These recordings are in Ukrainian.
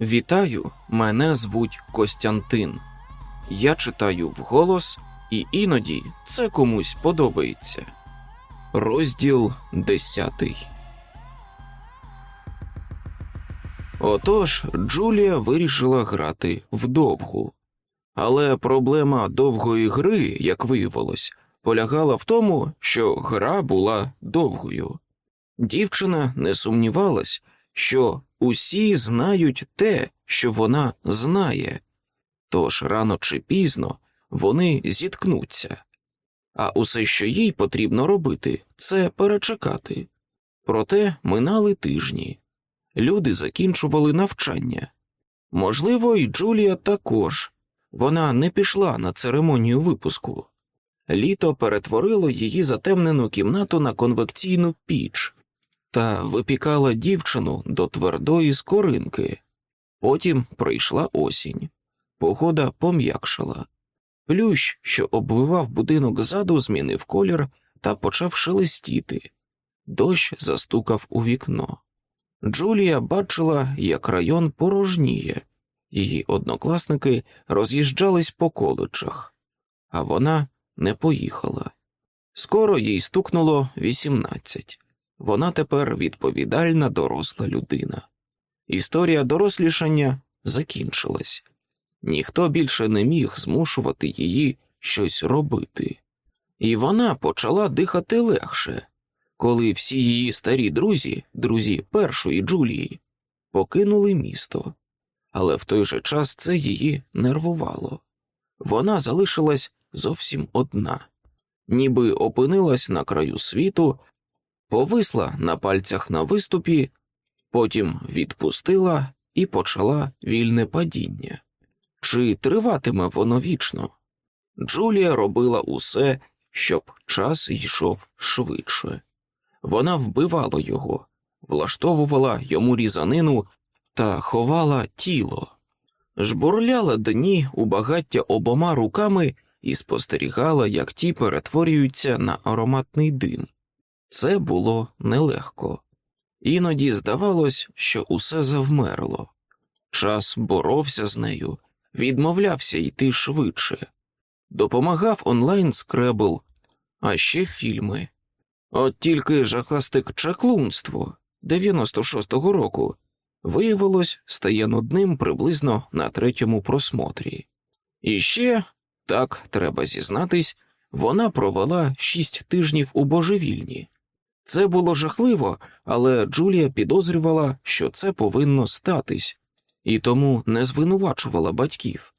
Вітаю, мене звуть Костянтин. Я читаю вголос, і іноді це комусь подобається. Розділ десятий. Отож, Джулія вирішила грати вдовгу. Але проблема довгої гри, як виявилось, полягала в тому, що гра була довгою. Дівчина не сумнівалась, що усі знають те, що вона знає, тож рано чи пізно вони зіткнуться. А усе, що їй потрібно робити, це перечекати. Проте минали тижні. Люди закінчували навчання. Можливо, і Джулія також. Вона не пішла на церемонію випуску. Літо перетворило її затемнену кімнату на конвекційну піч та випікала дівчину до твердої скоринки. Потім прийшла осінь. Погода пом'якшала. Плющ, що обвивав будинок ззаду, змінив колір та почав шелестіти. Дощ застукав у вікно. Джулія бачила, як район порожніє, її однокласники роз'їжджались по коледжах, а вона не поїхала. Скоро їй стукнуло вісімнадцять. Вона тепер відповідальна доросла людина. Історія дорослішання закінчилась. Ніхто більше не міг змушувати її щось робити, і вона почала дихати легше, коли всі її старі друзі, друзі першої Джулії, покинули місто, але в той же час це її нервувало. Вона залишилась зовсім одна, ніби опинилась на краю світу, повисла на пальцях на виступі, потім відпустила і почала вільне падіння. Чи триватиме воно вічно? Джулія робила усе, щоб час йшов швидше. Вона вбивала його, влаштовувала йому різанину та ховала тіло, жбурляла дні у багаття обома руками і спостерігала, як ті перетворюються на ароматний дим. Це було нелегко. Іноді здавалось, що усе завмерло. Час боровся з нею, відмовлявся йти швидше, допомагав онлайн скребл, а ще фільми. От тільки жахастик чаклунство 96-го року виявилось стає нудним приблизно на третьому просмотрі. І ще, так треба зізнатись, вона провела шість тижнів у божевільні. Це було жахливо, але Джулія підозрювала, що це повинно статись, і тому не звинувачувала батьків.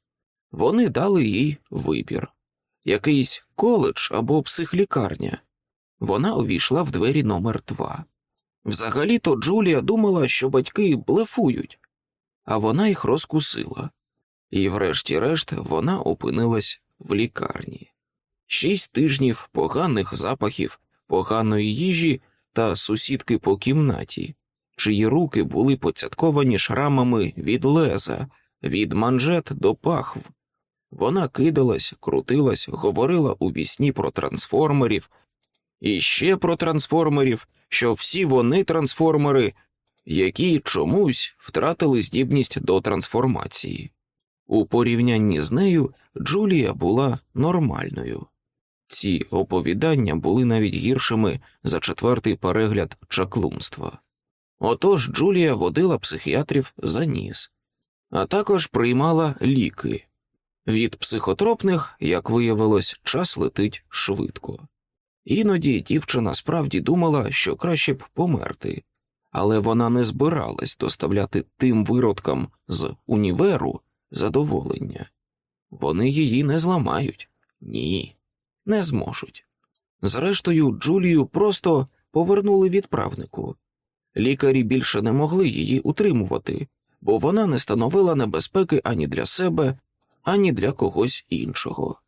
Вони дали їй вибір якийсь коледж або психлікарня. Вона увійшла в двері номер два. Взагалі-то Джулія думала, що батьки блефують, а вона їх розкусила, і, врешті-решт, вона опинилась в лікарні. Шість тижнів поганих запахів, поганої їжі та сусідки по кімнаті, чиї руки були поцятковані шрамами від леза, від манжет до пахв. Вона кидалась, крутилась, говорила у вісні про трансформерів, і ще про трансформерів, що всі вони трансформери, які чомусь втратили здібність до трансформації. У порівнянні з нею Джулія була нормальною. Ці оповідання були навіть гіршими за четвертий перегляд чаклунства. Отож Джулія водила психіатрів за ніс, а також приймала ліки. Від психотропних, як виявилось, час летить швидко. Іноді дівчина справді думала, що краще б померти, але вона не збиралась доставляти тим виродкам з універу задоволення. Вони її не зламають, ні, не зможуть. Зрештою, Джулію просто повернули відправнику. Лікарі більше не могли її утримувати, бо вона не становила небезпеки ані для себе, ані для когось іншого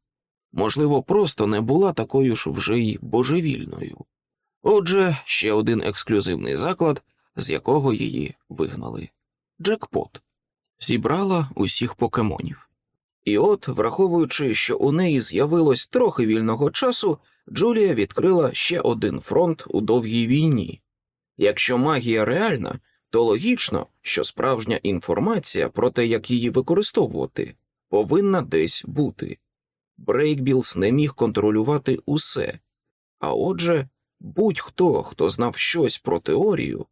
можливо, просто не була такою ж вже й божевільною. Отже, ще один ексклюзивний заклад, з якого її вигнали Джекпот зібрала усіх покемонів. І от, враховуючи, що у неї з'явилось трохи вільного часу, Джулія відкрила ще один фронт у довгій війні. Якщо магія реальна, то логічно, що справжня інформація про те, як її використовувати, повинна десь бути. Брейкбілс не міг контролювати усе, а отже, будь-хто, хто знав щось про теорію,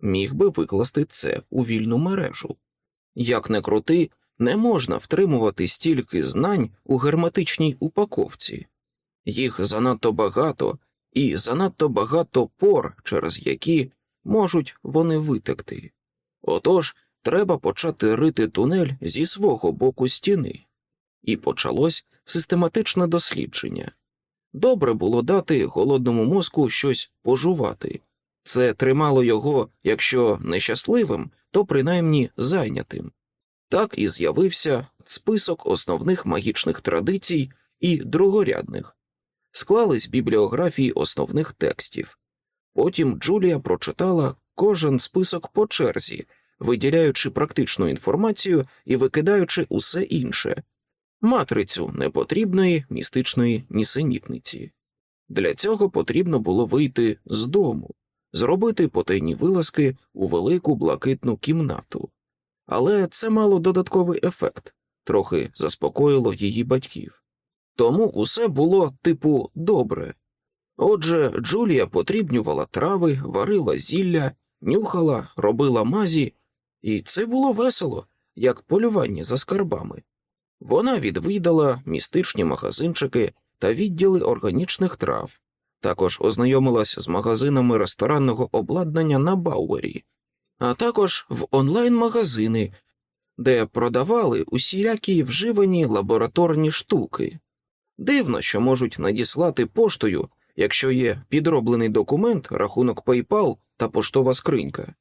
міг би викласти це у вільну мережу. Як не крути, не можна втримувати стільки знань у герметичній упаковці, їх занадто багато і занадто багато пор, через які можуть вони витекти. Отож, треба почати рити тунель зі свого боку стіни, і почалось систематичне дослідження. Добре було дати голодному мозку щось пожувати. Це тримало його, якщо нещасливим, то принаймні зайнятим. Так і з'явився список основних магічних традицій і другорядних, склались бібліографії основних текстів. Потім Джулія прочитала кожен список по черзі, виділяючи практичну інформацію і викидаючи усе інше матрицю непотрібної містичної нісенітниці. Для цього потрібно було вийти з дому, зробити потайні вилазки у велику блакитну кімнату. Але це мало додатковий ефект, трохи заспокоїло її батьків. Тому усе було типу добре. Отже, Джулія потрібнювала трави, варила зілля, нюхала, робила мазі, і це було весело, як полювання за скарбами. Вона відвідала містичні магазинчики та відділи органічних трав, також ознайомилась з магазинами ресторанного обладнання на Бауері, а також в онлайн-магазини, де продавали усілякі вживані лабораторні штуки. Дивно, що можуть надіслати поштою, якщо є підроблений документ, рахунок PayPal та поштова скринька.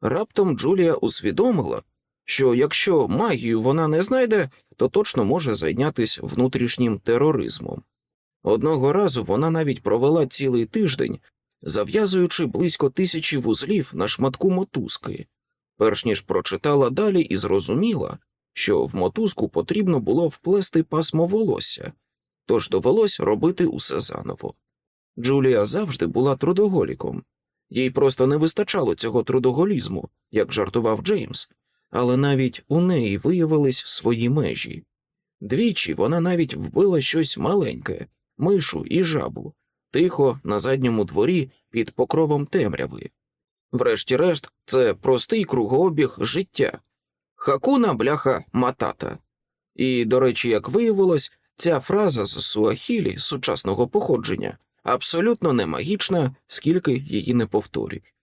Раптом Джулія усвідомила, що якщо магію вона не знайде, то точно може зайнятися внутрішнім тероризмом. Одного разу вона навіть провела цілий тиждень, зав'язуючи близько тисячі вузлів на шматку мотузки, перш ніж прочитала далі і зрозуміла, що в мотузку потрібно було вплести пасмо волосся, тож довелось робити усе заново. Джулія завжди була трудоголіком, їй просто не вистачало цього трудоголізму, як жартував Джеймс, але навіть у неї виявились свої межі. Двічі вона навіть вбила щось маленьке, мишу і жабу, тихо на задньому дворі під покровом темряви. Врешті-решт, це простий кругообіг життя, хакуна бляха матата. І, до речі, як виявилось, ця фраза з суахілі сучасного походження абсолютно не магічна, скільки її не повторюють.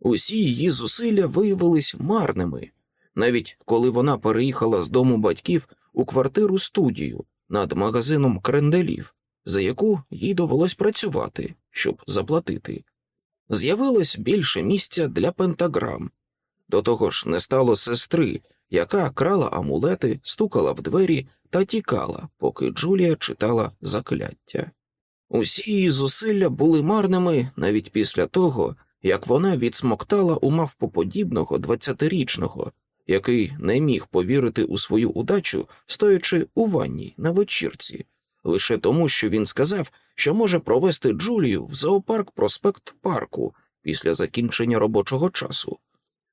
Усі її зусилля виявились марними, навіть коли вона переїхала з дому батьків у квартиру студію над магазином кренделів, за яку їй довелось працювати, щоб заплатити. З'явилось більше місця для пентаграм. До того ж, не стало сестри, яка крала амулети, стукала в двері та тікала, поки Джулія читала закляття. Усі її зусилля були марними навіть після того, як вона відсмоктала у мавпоподібного двадцятирічного, який не міг повірити у свою удачу, стоячи у ванні на вечірці, лише тому, що він сказав, що може провести Джулію в зоопарк проспект парку після закінчення робочого часу.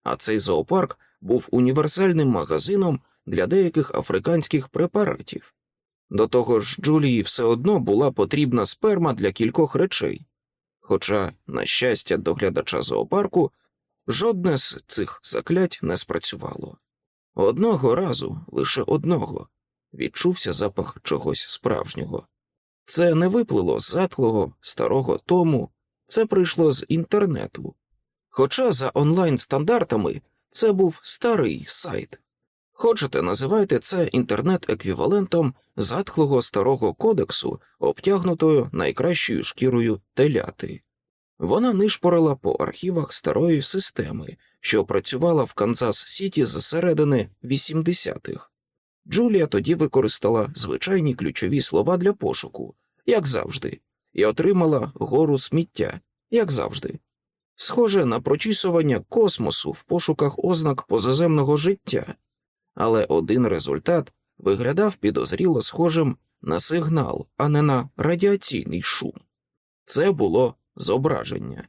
А цей зоопарк був універсальним магазином для деяких африканських препаратів. До того ж, Джулії все одно була потрібна сперма для кількох речей, хоча, на щастя, доглядача зоопарку жодне з цих заклять не спрацювало. Одного разу, лише одного, відчувся запах чогось справжнього. Це не виплило з затлого, старого тому, це прийшло з інтернету. Хоча за онлайн стандартами це був старий сайт. Хочете, називайте це інтернет-еквівалентом затхлого старого кодексу, обтягнутою найкращою шкірою теляти. Вона нишпорила по архівах старої системи, що працювала в Канзас Сіті з середини 80-х. Джулія тоді використала звичайні ключові слова для пошуку, як завжди, і отримала гору сміття, як завжди. Схоже на прочісування космосу в пошуках ознак позаземного життя, але один результат виглядав підозріло схожим на сигнал, а не на радіаційний шум. Це було зображення.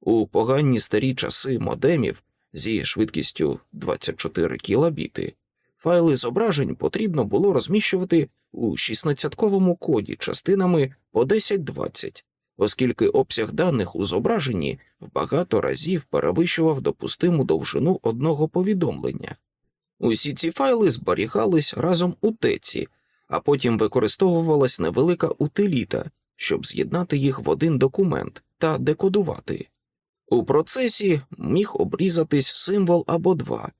У погані старі часи модемів зі швидкістю 24 кілобіти. Файли зображень потрібно було розміщувати у 16-ковому коді частинами по 10-20, оскільки обсяг даних у зображенні в багато разів перевищував допустиму довжину одного повідомлення. Усі ці файли зберігались разом у теці, а потім використовувалась невелика утиліта, щоб з'єднати їх в один документ та декодувати. У процесі міг обрізатись символ або два,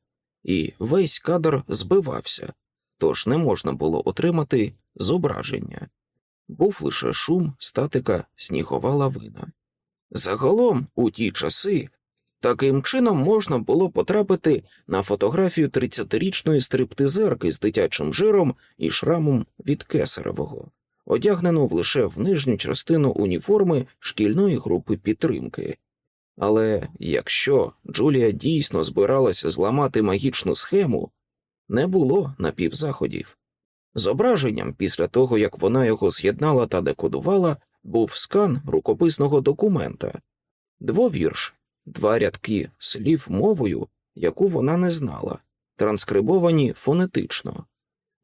і весь кадр збивався, тож не можна було отримати зображення. Був лише шум, статика, снігова лавина. Загалом, у ті часи, таким чином можна було потрапити на фотографію 30-річної стриптизерки з дитячим жиром і шрамом від кесаревого, одягнену лише в нижню частину уніформи шкільної групи підтримки. Але якщо Джулія дійсно збиралася зламати магічну схему, не було напівзаходів. Зображенням, після того як вона його з'єднала та декодувала, був скан рукописного документа, двовірш, два рядки слів мовою, яку вона не знала, транскрибовані фонетично.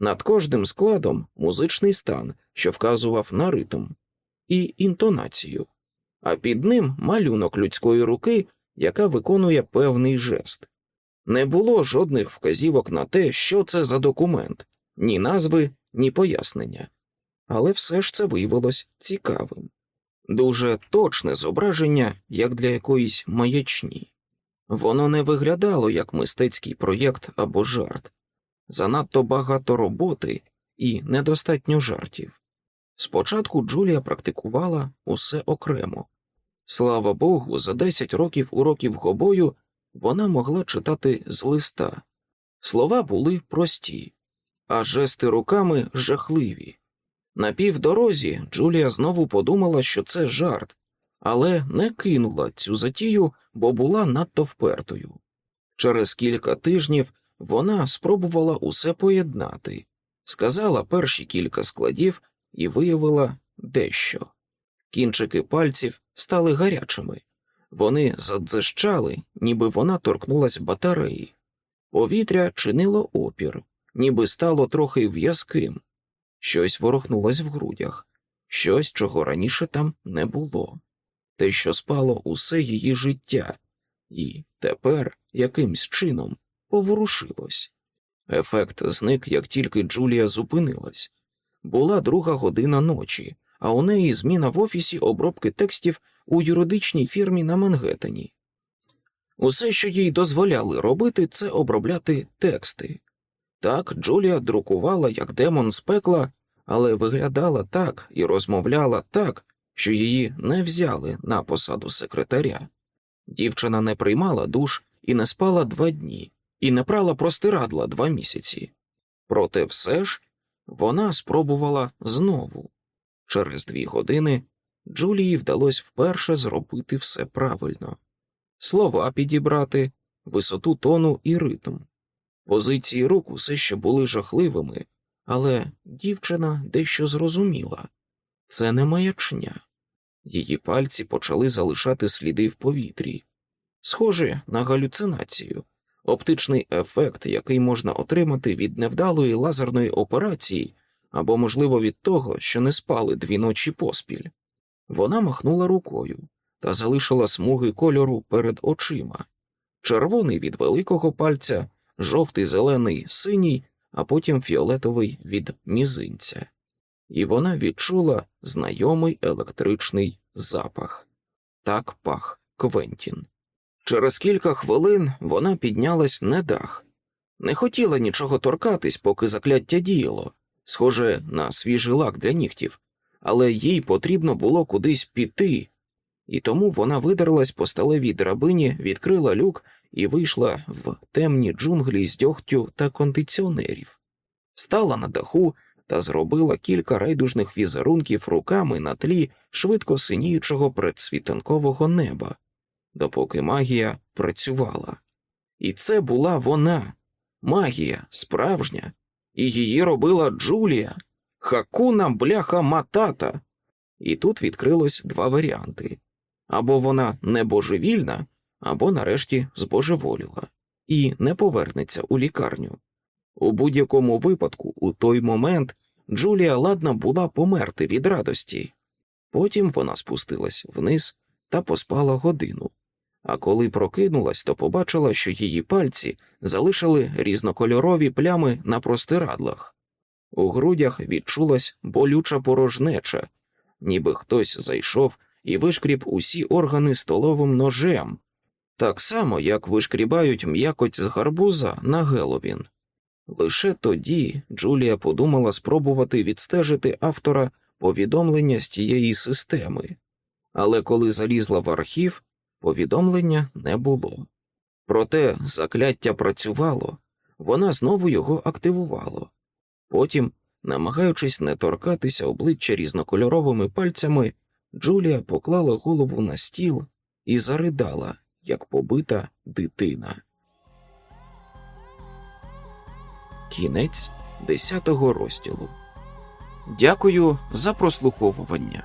Над кожним складом музичний стан, що вказував на ритм, і інтонацію, а під ним малюнок людської руки, яка виконує певний жест. Не було жодних вказівок на те, що це за документ, ні назви, ні пояснення, але все ж це виявилось цікавим. Дуже точне зображення, як для якоїсь маячні. Воно не виглядало як мистецький проєкт або жарт, занадто багато роботи і недостатньо жартів. Спочатку Джулія практикувала усе окремо. Слава Богу, за 10 років уроків гобою вона могла читати з листа. Слова були прості, а жести руками жахливі. На півдорозі Джулія знову подумала, що це жарт, але не кинула цю затію, бо була надто впертою. Через кілька тижнів вона спробувала усе поєднати, сказала перші кілька складів і виявила дещо. Кінчики пальців стали гарячими, вони задзищали, ніби вона торкнулась батареї. Повітря чинило опір, ніби стало трохи в'язким. Щось ворухнулось в грудях, щось, чого раніше там не було, те, що спало усе її життя, і тепер якимсь чином поворушилось. Ефект зник, як тільки Джулія зупинилась. Була друга година ночі, а у неї зміна в офісі обробки текстів у юридичній фірмі на Мангеттені. Усе, що їй дозволяли робити, це обробляти тексти. Так, Джулія друкувала як демон з пекла, але виглядала так і розмовляла так, що її не взяли на посаду секретаря. Дівчина не приймала душ і не спала два дні, і не прала простирадла два місяці. Проте все ж вона спробувала знову. Через дві години Джулії вдалося вперше зробити все правильно слова підібрати, висоту тону і ритм. Позиції рук усе ще були жахливими, але дівчина дещо зрозуміла це не маячня. Її пальці почали залишати сліди в повітрі, схоже на галюцинацію, оптичний ефект, який можна отримати від невдалої лазерної операції або, можливо, від того, що не спали дві ночі поспіль. Вона махнула рукою та залишила смуги кольору перед очима, червоний від великого пальця, жовтий, зелений, синій, а потім фіолетовий від мізинця, і вона відчула знайомий електричний запах. Так пах Квентін. Через кілька хвилин вона піднялась на дах, не хотіла нічого торкатись, поки закляття діяло, схоже на свіжий лак для нігтів, але їй потрібно було кудись піти, і тому вона видерлась по сталевій драбині, відкрила люк і вийшла в темні джунглі з дьогтю та кондиціонерів, стала на даху та зробила кілька райдужних візерунків руками на тлі швидко синіючого предсвітанкового неба, допоки магія працювала. І це була вона, магія справжня, і її робила Джулія, хакуна бляха матата. І тут відкрилось два варіанти або вона не божевільна, або нарешті збожеволіла і не повернеться у лікарню. У будь-якому випадку, у той момент Джулія ладна була померти від радості. Потім вона спустилась вниз та поспала годину, а коли прокинулась, то побачила, що її пальці залишили різнокольорові плями на простирадлах. У грудях відчулась болюча порожнеча, ніби хтось зайшов і вишкріб усі органи столовим ножем, так само, як вишкрібають м'якоть з гарбуза на Геловін. Лише тоді Джулія подумала спробувати відстежити автора повідомлення з тієї системи, але коли залізла в архів, повідомлення не було. Проте закляття працювало, вона знову його активувала. Потім, намагаючись не торкатися обличчя різнокольоровими пальцями, Джулія поклала голову на стіл і заридала, як побита дитина. Кінець десятого розділу. Дякую за прослуховування.